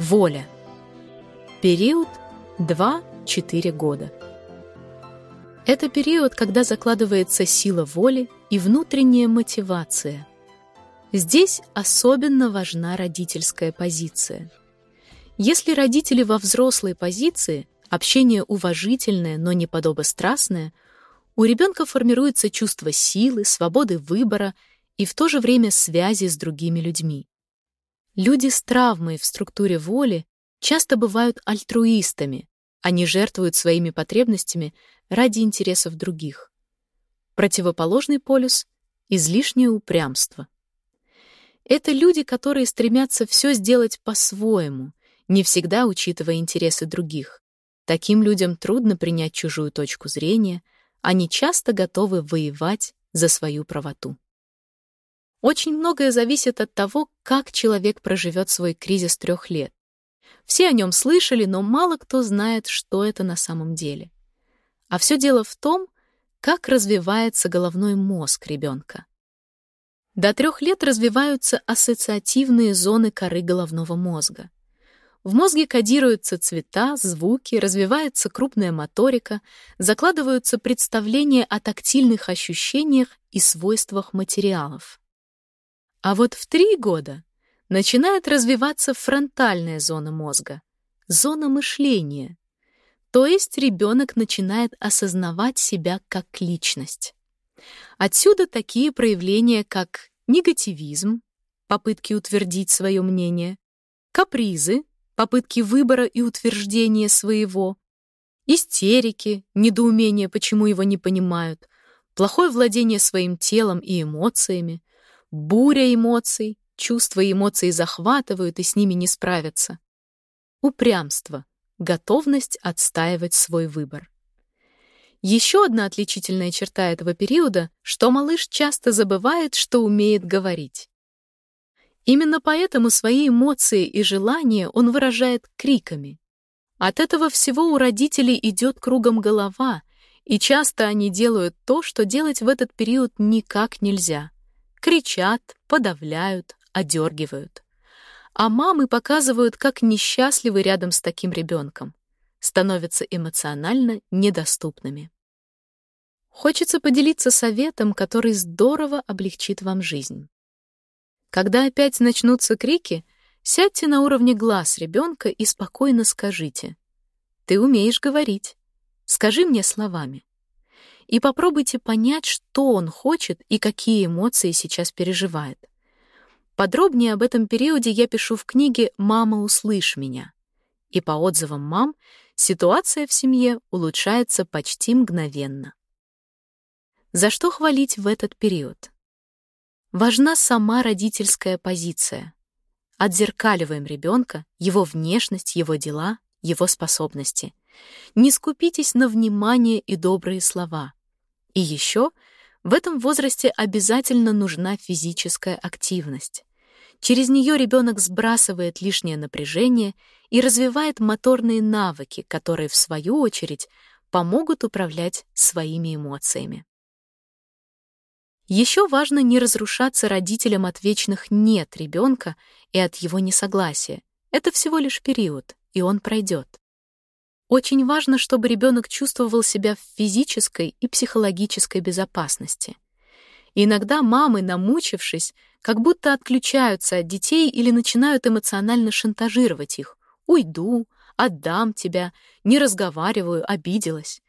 Воля. Период 2-4 года. Это период, когда закладывается сила воли и внутренняя мотивация. Здесь особенно важна родительская позиция. Если родители во взрослой позиции, общение уважительное, но не подобострастное, у ребенка формируется чувство силы, свободы выбора и в то же время связи с другими людьми. Люди с травмой в структуре воли часто бывают альтруистами, они жертвуют своими потребностями ради интересов других. Противоположный полюс — излишнее упрямство. Это люди, которые стремятся все сделать по-своему, не всегда учитывая интересы других. Таким людям трудно принять чужую точку зрения, они часто готовы воевать за свою правоту. Очень многое зависит от того, как человек проживет свой кризис трех лет. Все о нем слышали, но мало кто знает, что это на самом деле. А все дело в том, как развивается головной мозг ребенка. До трех лет развиваются ассоциативные зоны коры головного мозга. В мозге кодируются цвета, звуки, развивается крупная моторика, закладываются представления о тактильных ощущениях и свойствах материалов. А вот в три года начинает развиваться фронтальная зона мозга, зона мышления. То есть ребенок начинает осознавать себя как личность. Отсюда такие проявления, как негативизм, попытки утвердить свое мнение, капризы, попытки выбора и утверждения своего, истерики, недоумение, почему его не понимают, плохое владение своим телом и эмоциями, буря эмоций, чувства и эмоции захватывают и с ними не справятся. Упрямство, готовность отстаивать свой выбор. Еще одна отличительная черта этого периода, что малыш часто забывает, что умеет говорить. Именно поэтому свои эмоции и желания он выражает криками. От этого всего у родителей идет кругом голова, и часто они делают то, что делать в этот период никак нельзя кричат, подавляют, одергивают. А мамы показывают, как несчастливы рядом с таким ребенком, становятся эмоционально недоступными. Хочется поделиться советом, который здорово облегчит вам жизнь. Когда опять начнутся крики, сядьте на уровне глаз ребенка и спокойно скажите «Ты умеешь говорить. Скажи мне словами» и попробуйте понять, что он хочет и какие эмоции сейчас переживает. Подробнее об этом периоде я пишу в книге «Мама, услышь меня». И по отзывам мам, ситуация в семье улучшается почти мгновенно. За что хвалить в этот период? Важна сама родительская позиция. Отзеркаливаем ребенка, его внешность, его дела, его способности. Не скупитесь на внимание и добрые слова. И еще в этом возрасте обязательно нужна физическая активность. Через нее ребенок сбрасывает лишнее напряжение и развивает моторные навыки, которые, в свою очередь, помогут управлять своими эмоциями. Еще важно не разрушаться родителям от вечных «нет» ребенка и от его несогласия. Это всего лишь период, и он пройдет. Очень важно, чтобы ребенок чувствовал себя в физической и психологической безопасности. Иногда мамы, намучившись, как будто отключаются от детей или начинают эмоционально шантажировать их. «Уйду», «Отдам тебя», «Не разговариваю», «Обиделась».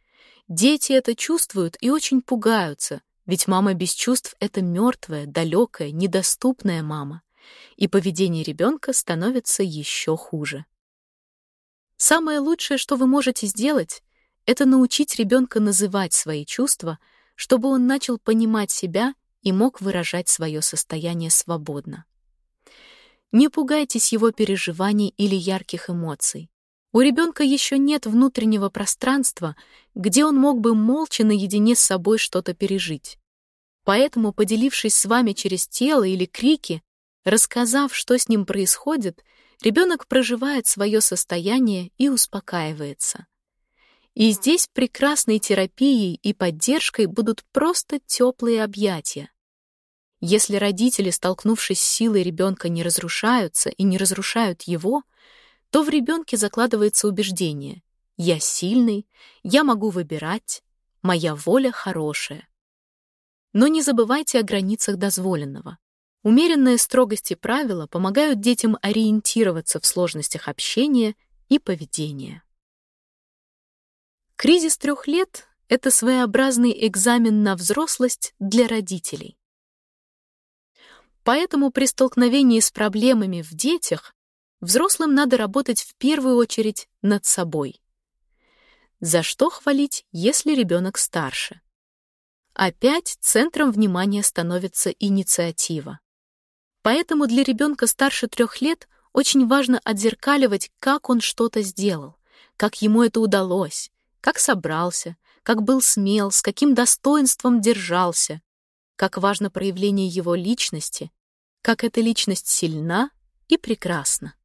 Дети это чувствуют и очень пугаются, ведь мама без чувств — это мертвая, далекая, недоступная мама. И поведение ребенка становится еще хуже. Самое лучшее, что вы можете сделать, это научить ребенка называть свои чувства, чтобы он начал понимать себя и мог выражать свое состояние свободно. Не пугайтесь его переживаний или ярких эмоций. У ребенка еще нет внутреннего пространства, где он мог бы молча наедине с собой что-то пережить. Поэтому, поделившись с вами через тело или крики, рассказав, что с ним происходит, ребенок проживает свое состояние и успокаивается. И здесь прекрасной терапией и поддержкой будут просто теплые объятия. Если родители, столкнувшись с силой ребенка, не разрушаются и не разрушают его, то в ребенке закладывается убеждение «я сильный», «я могу выбирать», «моя воля хорошая». Но не забывайте о границах дозволенного. Умеренная строгость и правила помогают детям ориентироваться в сложностях общения и поведения. Кризис трех лет — это своеобразный экзамен на взрослость для родителей. Поэтому при столкновении с проблемами в детях взрослым надо работать в первую очередь над собой. За что хвалить, если ребенок старше? Опять центром внимания становится инициатива. Поэтому для ребенка старше трех лет очень важно отзеркаливать, как он что-то сделал, как ему это удалось, как собрался, как был смел, с каким достоинством держался, как важно проявление его личности, как эта личность сильна и прекрасна.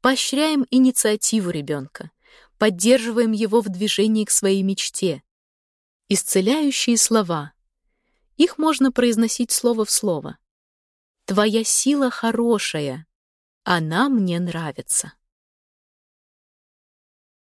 Поощряем инициативу ребенка, поддерживаем его в движении к своей мечте. Исцеляющие слова. Их можно произносить слово в слово. Твоя сила хорошая. Она мне нравится.